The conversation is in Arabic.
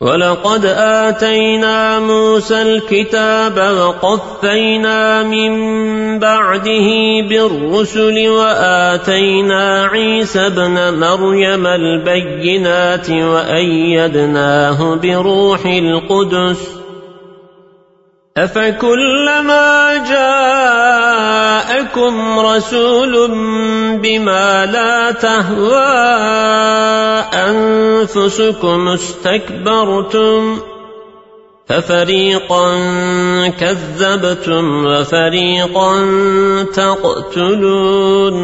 ولقد آتينا موسى الكتاب وقفينا من بعده بالرسل وآتينا عيسى بن مريم البينات وأيدناه بروح القدس أفكلما جاءكم رسول بما لا تهوى أنفسكم استكبرتم ففريقا كذبتم وفريقا تقتلون